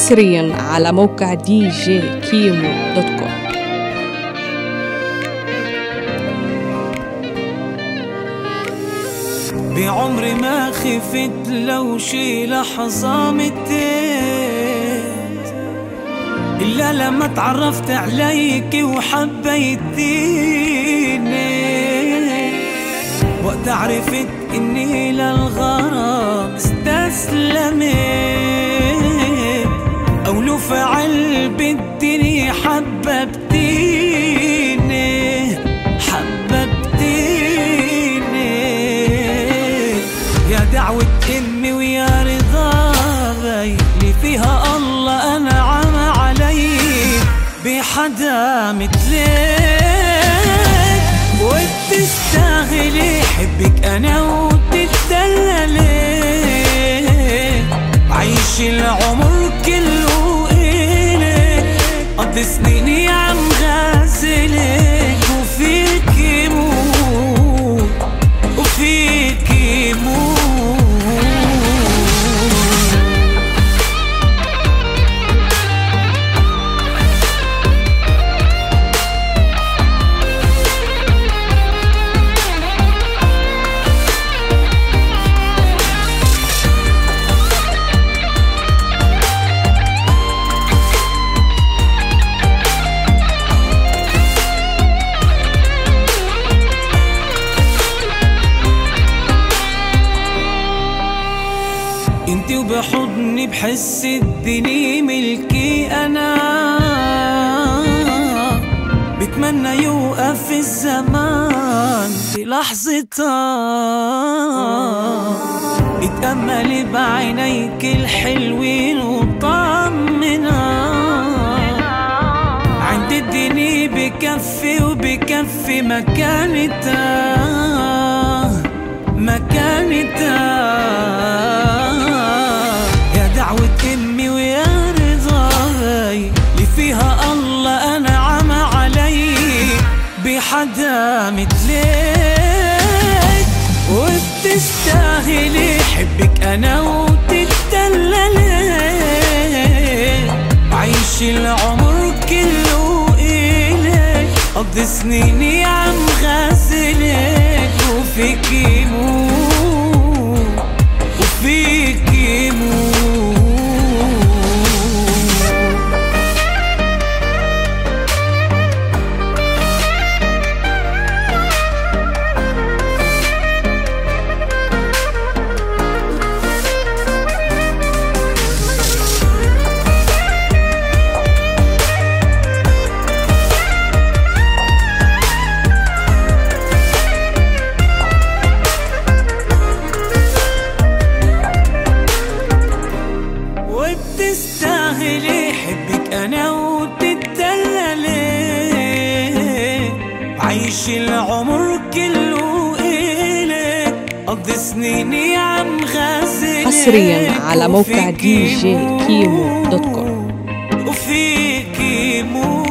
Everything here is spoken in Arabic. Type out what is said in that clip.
حصريا على موقع DJ Kimo dot com. بعمري ما خفت لو شي لحظة متيت إلا لما تعرفت عليك وحبيتيني. وقت عرفت إني للغرام استسلمت. أو لو فعل بالدنيا حببتيني حببتيني. يا دعوة أمي ويا رضاي اللي فيها الله أنعم علي بحدا مثلك وبتستاهلي حبك أنا وتتدللي عيش العمر قضي سنيني عم انتي وبحضني بحس الدنيا ملكي أنا. بتمنى يوقف الزمان في لحظتها. اتأملي بعينيك الحلوين وطمنا عند الدنيا بكفي وبكفي مكانتها. مكانتها. بحدا مثلك وبتستاهلي حبك أنا وتتدللي عيش العمر كله إلك قضي سنيني عم غازلك وفيك يموت وبتستاهلي حبك أنا وبتتدلى عيش العمر كله إلك قضي سنيني عم غازلك حصريا على موقع DJ Kimo dot com. وفيكي مو.